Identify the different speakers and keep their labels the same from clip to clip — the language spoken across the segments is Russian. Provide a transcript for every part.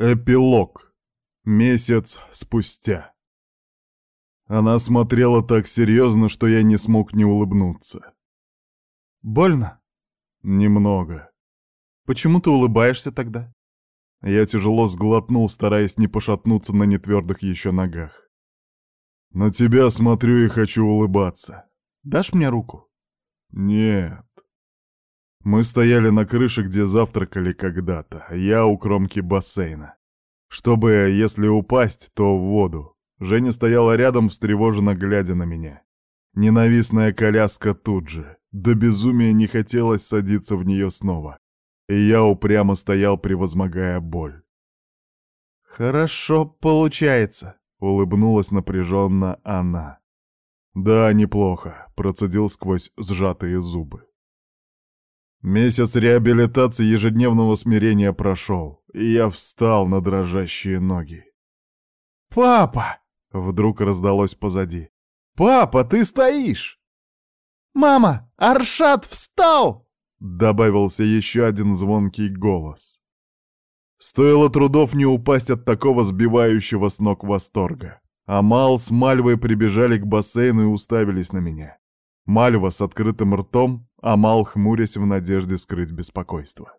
Speaker 1: Эпилог. Месяц спустя. Она смотрела так серьезно, что я не смог не улыбнуться.
Speaker 2: «Больно?»
Speaker 1: «Немного».
Speaker 2: «Почему ты улыбаешься тогда?»
Speaker 1: Я тяжело сглотнул, стараясь не пошатнуться на нетвердых еще ногах. «На тебя смотрю и хочу улыбаться.
Speaker 2: Дашь мне руку?»
Speaker 1: «Нет». Мы стояли на крыше, где завтракали когда-то, я у кромки бассейна. Чтобы, если упасть, то в воду. Женя стояла рядом, встревоженно глядя на меня. Ненавистная коляска тут же. До безумия не хотелось садиться в нее снова. И я упрямо стоял, превозмогая боль.
Speaker 2: «Хорошо получается», — улыбнулась напряженно она.
Speaker 1: «Да, неплохо», — процедил сквозь сжатые зубы. Месяц реабилитации ежедневного смирения прошел, и я встал на дрожащие ноги.
Speaker 2: «Папа!» — вдруг раздалось позади. «Папа, ты стоишь!» «Мама, Аршат встал!»
Speaker 1: — добавился еще один звонкий голос. Стоило трудов не упасть от такого сбивающего с ног восторга. Амал с Мальвой прибежали к бассейну и уставились на меня. Мальва с открытым ртом, Амал хмурясь в надежде скрыть беспокойство.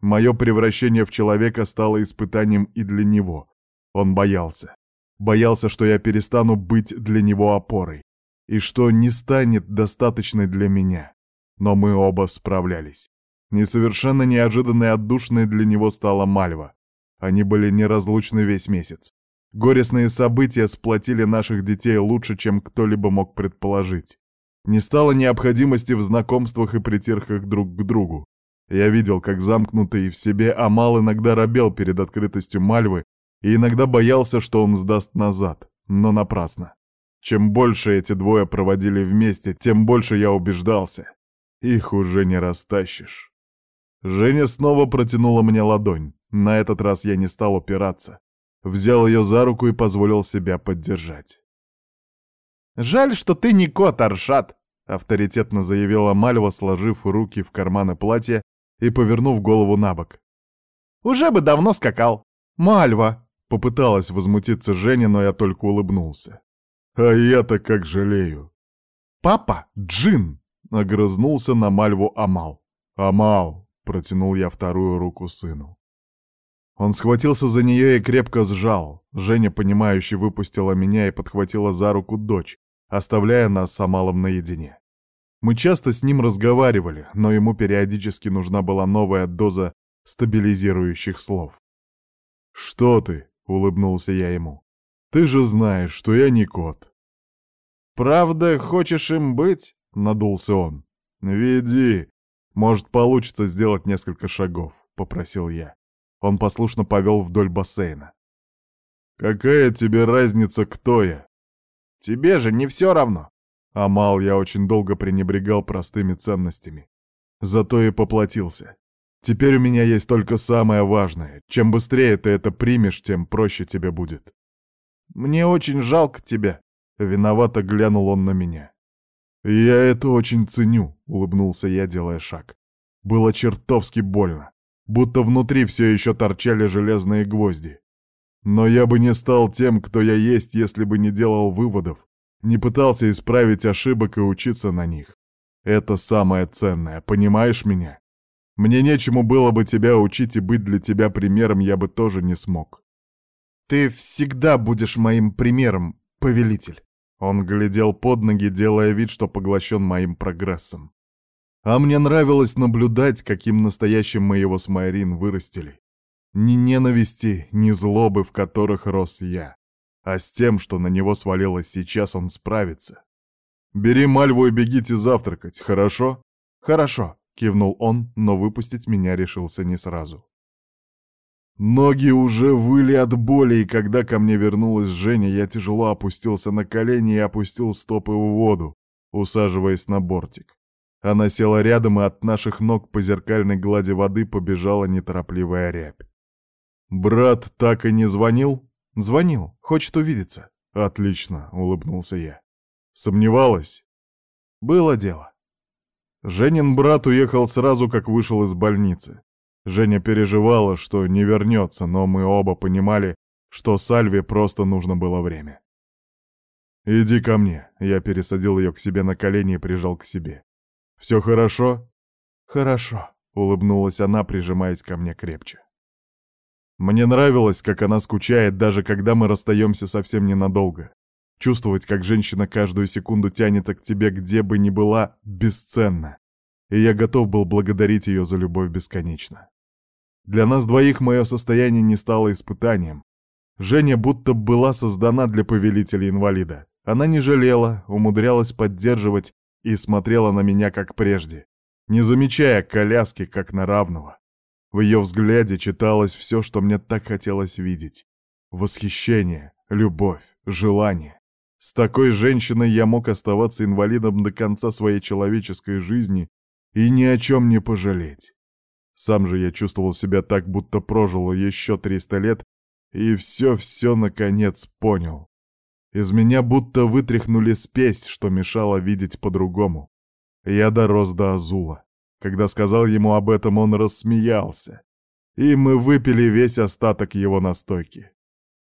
Speaker 1: Мое превращение в человека стало испытанием и для него. Он боялся. Боялся, что я перестану быть для него опорой. И что не станет достаточной для меня. Но мы оба справлялись. Несовершенно неожиданной отдушной для него стала Мальва. Они были неразлучны весь месяц. Горестные события сплотили наших детей лучше, чем кто-либо мог предположить. Не стало необходимости в знакомствах и притирках друг к другу. Я видел, как замкнутый в себе Амал иногда робел перед открытостью Мальвы и иногда боялся, что он сдаст назад, но напрасно. Чем больше эти двое проводили вместе, тем больше я убеждался. Их уже не растащишь. Женя снова протянула мне ладонь. На этот раз я не стал упираться. Взял ее за руку и позволил себя поддержать.
Speaker 2: «Жаль, что ты не кот, Аршат!» — авторитетно заявила Мальва, сложив руки в карманы платья и повернув голову на бок. «Уже бы давно скакал!» «Мальва!» — попыталась возмутиться Женя, но я только улыбнулся.
Speaker 1: «А я-то как жалею!»
Speaker 2: «Папа, Джин!» — огрызнулся на Мальву Амал.
Speaker 1: «Амал!» — протянул я вторую руку сыну. Он схватился за нее и крепко сжал. Женя, понимающе выпустила меня и подхватила за руку дочь, оставляя нас с Амалом наедине. Мы часто с ним разговаривали, но ему периодически нужна была новая доза стабилизирующих слов. «Что ты?» — улыбнулся я ему. «Ты же знаешь, что я не кот».
Speaker 2: «Правда, хочешь им быть?» — надулся он.
Speaker 1: «Веди. Может, получится сделать несколько шагов», — попросил я. Он послушно повел вдоль бассейна. «Какая тебе разница, кто я?»
Speaker 2: «Тебе же не все равно».
Speaker 1: Амал я очень долго пренебрегал простыми ценностями. Зато и поплатился. Теперь у меня есть только самое важное. Чем быстрее ты это примешь, тем проще тебе будет.
Speaker 2: Мне очень жалко тебя.
Speaker 1: Виновато глянул он на меня. «Я это очень ценю», — улыбнулся я, делая шаг. Было чертовски больно будто внутри все еще торчали железные гвозди. Но я бы не стал тем, кто я есть, если бы не делал выводов, не пытался исправить ошибок и учиться на них. Это самое ценное, понимаешь меня? Мне нечему было бы тебя учить и быть для тебя примером я бы тоже не смог.
Speaker 2: Ты всегда будешь моим примером, повелитель.
Speaker 1: Он глядел под ноги, делая вид, что поглощен моим прогрессом. А мне нравилось наблюдать, каким настоящим мы его с Майрин вырастили. Ни ненависти, ни злобы, в которых рос я. А с тем, что на него свалилось сейчас, он справится. «Бери Мальву и бегите завтракать, хорошо?»
Speaker 2: «Хорошо», — кивнул он, но выпустить меня решился не сразу.
Speaker 1: Ноги уже выли от боли, и когда ко мне вернулась Женя, я тяжело опустился на колени и опустил стопы в воду, усаживаясь на бортик. Она села рядом, и от наших ног по зеркальной глади воды побежала неторопливая рябь. «Брат так и не звонил?»
Speaker 2: «Звонил. Хочет увидеться».
Speaker 1: «Отлично», — улыбнулся я. «Сомневалась?»
Speaker 2: «Было дело».
Speaker 1: Женин брат уехал сразу, как вышел из больницы. Женя переживала, что не вернется, но мы оба понимали, что Сальве просто нужно было время. «Иди ко мне», — я пересадил ее к себе на колени и прижал к себе. «Все хорошо?»
Speaker 2: «Хорошо», — улыбнулась она, прижимаясь ко мне крепче.
Speaker 1: Мне нравилось, как она скучает, даже когда мы расстаемся совсем ненадолго. Чувствовать, как женщина каждую секунду тянется к тебе, где бы ни была, бесценно. И я готов был благодарить ее за любовь бесконечно. Для нас двоих мое состояние не стало испытанием. Женя будто была создана для повелителя инвалида. Она не жалела, умудрялась поддерживать и смотрела на меня как прежде, не замечая коляски как на равного. В ее взгляде читалось все, что мне так хотелось видеть. Восхищение, любовь, желание. С такой женщиной я мог оставаться инвалидом до конца своей человеческой жизни и ни о чем не пожалеть. Сам же я чувствовал себя так, будто прожил еще 300 лет и все-все наконец понял. Из меня будто вытряхнули спесь, что мешало видеть по-другому. Я дорос до Азула. Когда сказал ему об этом, он рассмеялся. И мы выпили весь остаток его настойки.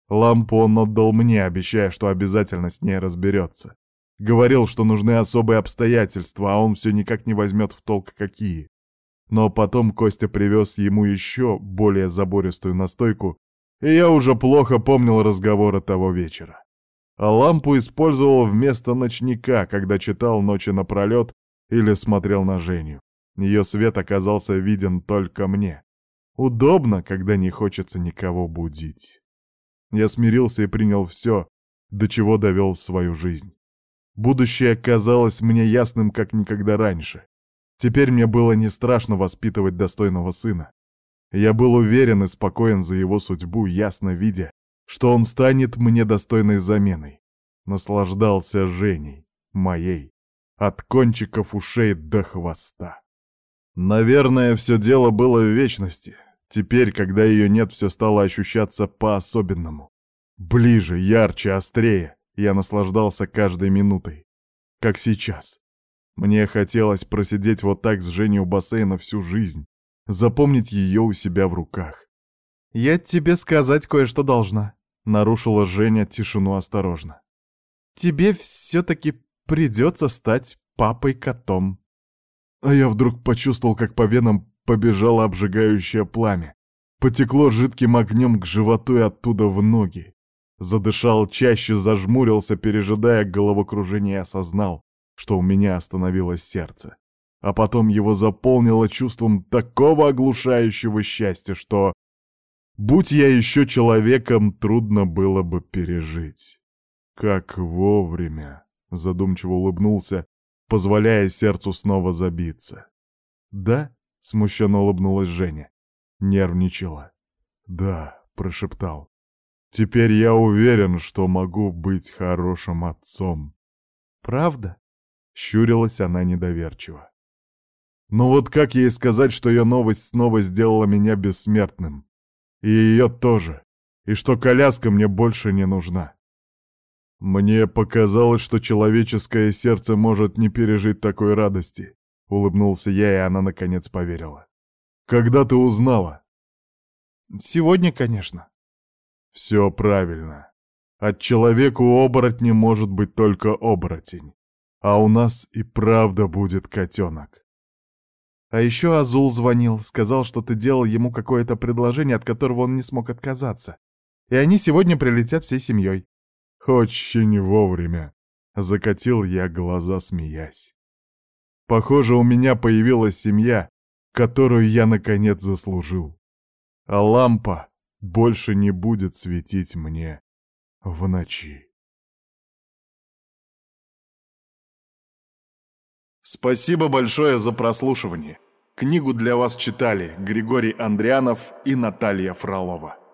Speaker 1: Лампу он отдал мне, обещая, что обязательно с ней разберется. Говорил, что нужны особые обстоятельства, а он все никак не возьмет в толк какие. Но потом Костя привез ему еще более забористую настойку, и я уже плохо помнил разговоры того вечера. А лампу использовал вместо ночника, когда читал ночи напролет или смотрел на Женю. Ее свет оказался виден только мне. Удобно, когда не хочется никого будить. Я смирился и принял все, до чего довел свою жизнь. Будущее казалось мне ясным, как никогда раньше. Теперь мне было не страшно воспитывать достойного сына. Я был уверен и спокоен за его судьбу, ясно видя, что он станет мне достойной заменой. Наслаждался Женей, моей, от кончиков ушей до хвоста. Наверное, все дело было в вечности. Теперь, когда ее нет, все стало ощущаться по-особенному. Ближе, ярче, острее. Я наслаждался каждой минутой. Как сейчас. Мне хотелось просидеть вот так с Женей у бассейна всю жизнь. Запомнить ее у себя в руках.
Speaker 2: «Я тебе сказать кое-что должна», — нарушила Женя тишину осторожно. «Тебе все-таки придется стать папой-котом».
Speaker 1: А я вдруг почувствовал, как по венам побежало обжигающее пламя. Потекло жидким огнем к животу и оттуда в ноги. Задышал чаще, зажмурился, пережидая головокружение осознал, что у меня остановилось сердце. А потом его заполнило чувством такого оглушающего счастья, что, будь я еще человеком, трудно было бы пережить. Как вовремя, задумчиво улыбнулся, позволяя сердцу снова забиться. «Да?» — смущенно улыбнулась Женя. Нервничала. «Да», — прошептал. «Теперь я уверен, что могу быть хорошим отцом».
Speaker 2: «Правда?»
Speaker 1: — щурилась она недоверчиво. Но вот как ей сказать, что ее новость снова сделала меня бессмертным? И ее тоже. И что коляска мне больше не нужна. «Мне показалось, что человеческое сердце может не пережить такой радости», — улыбнулся я, и она наконец поверила. «Когда ты узнала?»
Speaker 2: «Сегодня, конечно».
Speaker 1: «Все правильно. От человека оборотня может быть только оборотень. А у нас и правда будет котенок».
Speaker 2: А еще Азул звонил, сказал, что ты делал ему какое-то предложение, от которого он не смог отказаться. И они сегодня прилетят всей семьей.
Speaker 1: Очень вовремя. Закатил я глаза, смеясь. Похоже, у меня появилась семья, которую я наконец заслужил. А лампа больше не будет светить мне в ночи. Спасибо большое за прослушивание. Книгу для вас читали Григорий Андрианов и Наталья Фролова.